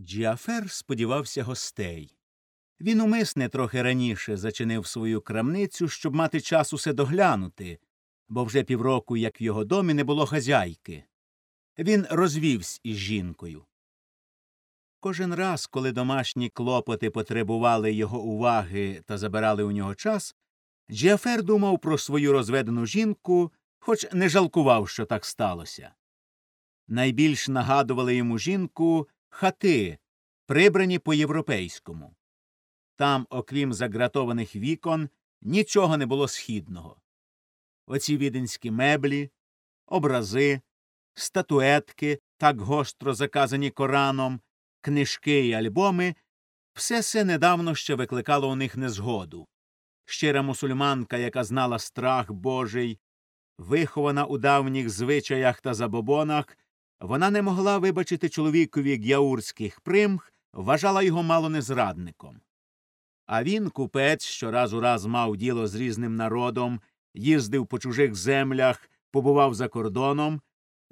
Джіафер сподівався гостей. Він умисне трохи раніше зачинив свою крамницю, щоб мати час усе доглянути, бо вже півроку, як в його домі, не було хазяйки. Він розвівся із жінкою. Кожен раз, коли домашні клопоти потребували його уваги та забирали у нього час, Джіафер думав про свою розведену жінку, хоч не жалкував, що так сталося. Найбільш нагадували йому жінку хати, прибрані по європейському. Там, окрім загратованих вікон, нічого не було східного. Оці віденські меблі, образи, статуетки, так гостро заказані Кораном, книжки й альбоми все це недавно ще викликало у них незгоду. Щира мусульманка, яка знала страх Божий, вихована у давніх звичаях та забобонах, вона не могла вибачити чоловікові гяурських примх, вважала його мало не зрадником. А він, купець, що раз у раз мав діло з різним народом, їздив по чужих землях, побував за кордоном,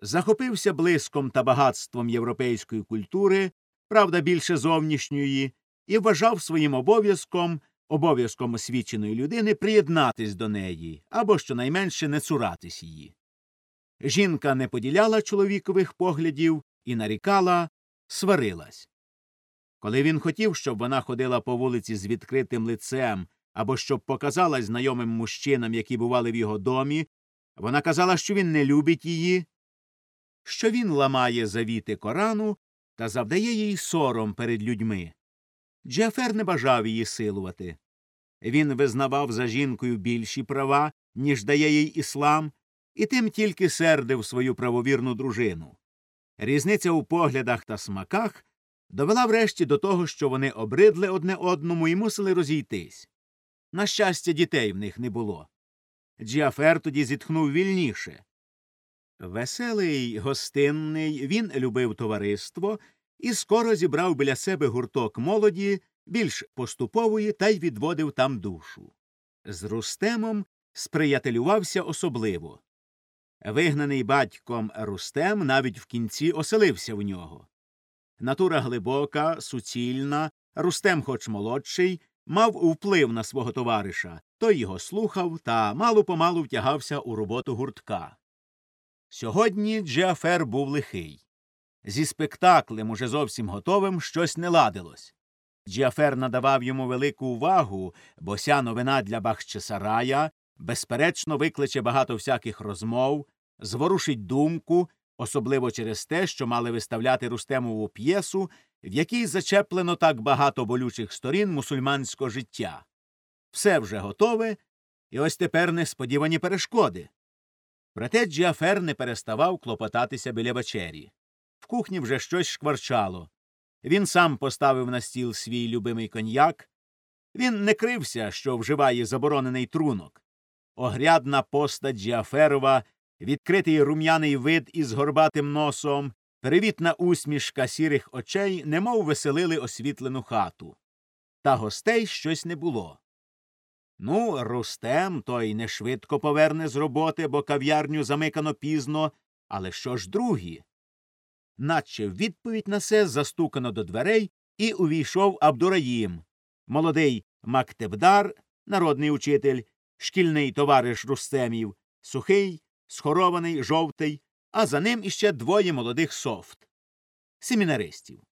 захопився блиском та багатством європейської культури, правда, більше зовнішньої, і вважав своїм обов'язком, обов'язком освіченої людини, приєднатись до неї або щонайменше не цуратись її. Жінка не поділяла чоловікових поглядів і нарікала, сварилась. Коли він хотів, щоб вона ходила по вулиці з відкритим лицем або щоб показалась знайомим мужчинам, які бували в його домі, вона казала, що він не любить її, що він ламає завіти Корану та завдає їй сором перед людьми. Джафер не бажав її силувати. Він визнавав за жінкою більші права, ніж дає їй іслам, і тим тільки сердив свою правовірну дружину. Різниця у поглядах та смаках довела врешті до того, що вони обридли одне одному і мусили розійтись. На щастя, дітей в них не було. Джіафер тоді зітхнув вільніше. Веселий, гостинний, він любив товариство і скоро зібрав біля себе гурток молоді, більш поступової, та й відводив там душу. З Рустемом сприятелювався особливо. Вигнаний батьком Рустем навіть в кінці оселився в нього. Натура глибока, суцільна, Рустем, хоч молодший, мав вплив на свого товариша, той його слухав та мало помалу втягався у роботу гуртка. Сьогодні Джеафер був лихий. Зі спектаклем, уже зовсім готовим, щось не ладилось. Джіафер надавав йому велику увагу, бо ся новина для Бахчисарая безперечно викличе багато всяких розмов, зворушить думку, особливо через те, що мали виставляти Рустемову п'єсу, в якій зачеплено так багато болючих сторін мусульманського життя. Все вже готове, і ось тепер несподівані перешкоди. Проте Джіафер не переставав клопотатися біля вечері. В кухні вже щось шкварчало. Він сам поставив на стіл свій любимий коньяк. Він не крився, що вживає заборонений трунок. Огрядна постать Джіаферова, відкритий рум'яний вид із горбатим носом, привітна усмішка сірих очей немов веселили освітлену хату. Та гостей щось не було. Ну, Рустем той не швидко поверне з роботи, бо кав'ярню замикано пізно, але що ж другі? Наче в відповідь на це застукано до дверей і увійшов Абдураїм, молодий Мактебдар, народний учитель, шкільний товариш Рустемів, сухий, схорований, жовтий, а за ним іще двоє молодих софт семінаристів.